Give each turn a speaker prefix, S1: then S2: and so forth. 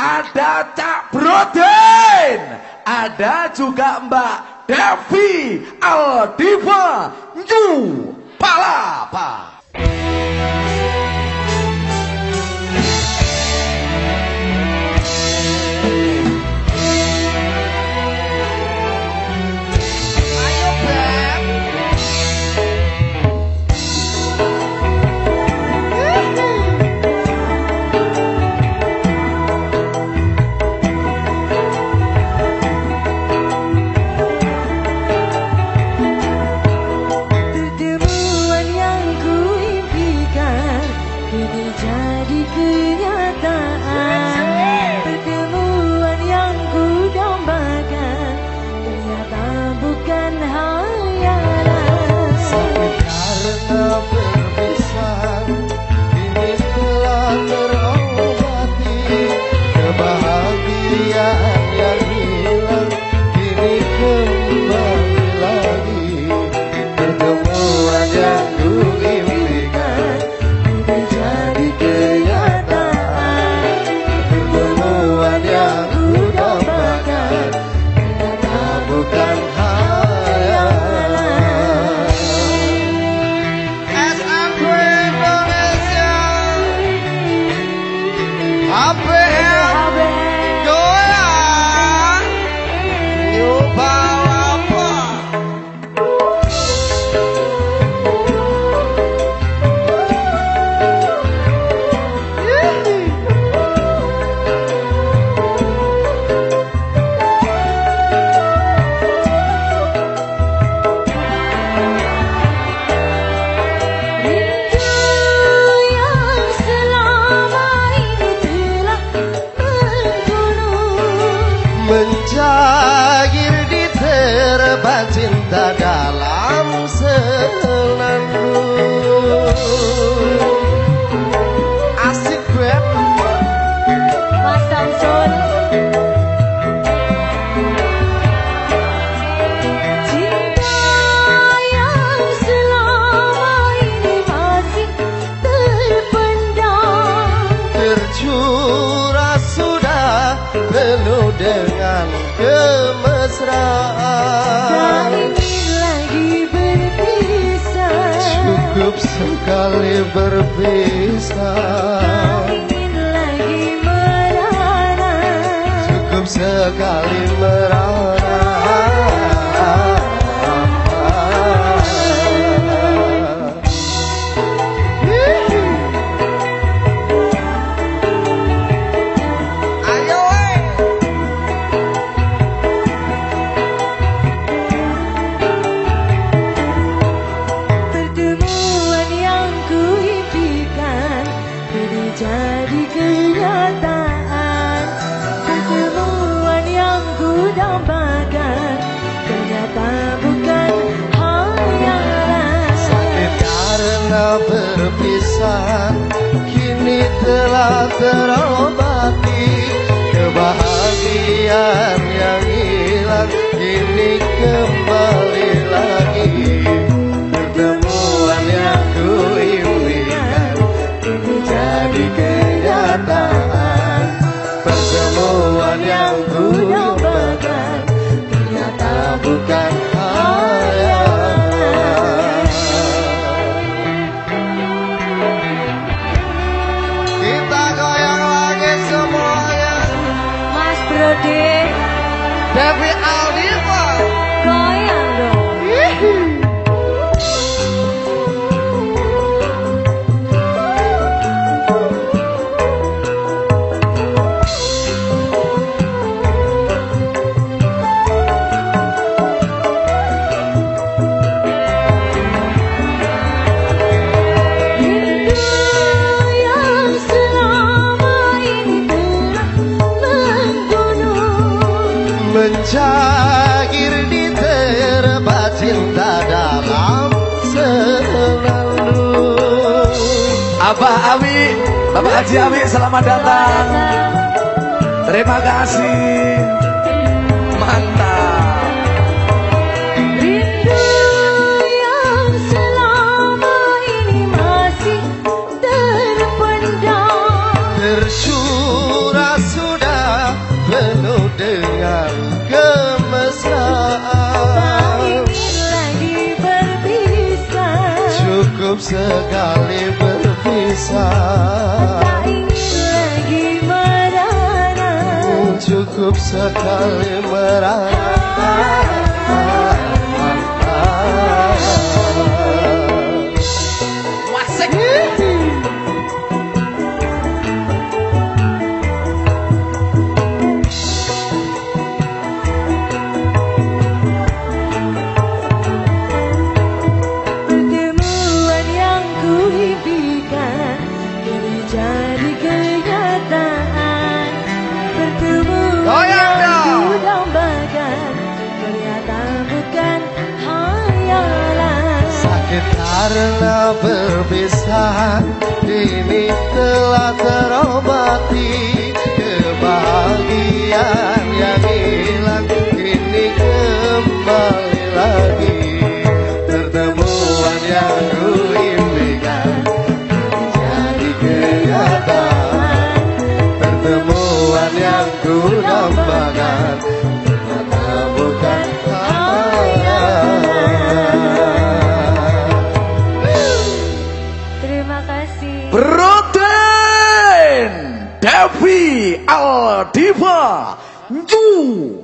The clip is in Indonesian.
S1: ada Cak Broden, ada juga Mbak Devi Aldiva New Palapa.
S2: Penuh dengan kemesraan.
S3: Ingin lagi berpisah.
S2: Cukup sekali berpisah Cukup sekali
S3: dambakan. Ternyata bukan hayalan
S2: Sakit karena berpisah Kini telah terobati. Kebahagiaan yang hilang Kini kembali lagi. Pertemuan yang ku impikan Kini Devi Mencair di terbat cinta dalam senandung
S1: Abah Awi, Bapak Haji Awi selamat datang. Terima kasih. Mantap.
S2: hidup sekali berpisah.
S1: Lagi merana.
S2: Cukup sekali merana. Karena berpisah ini telah terobati.
S4: Devi our Diva You.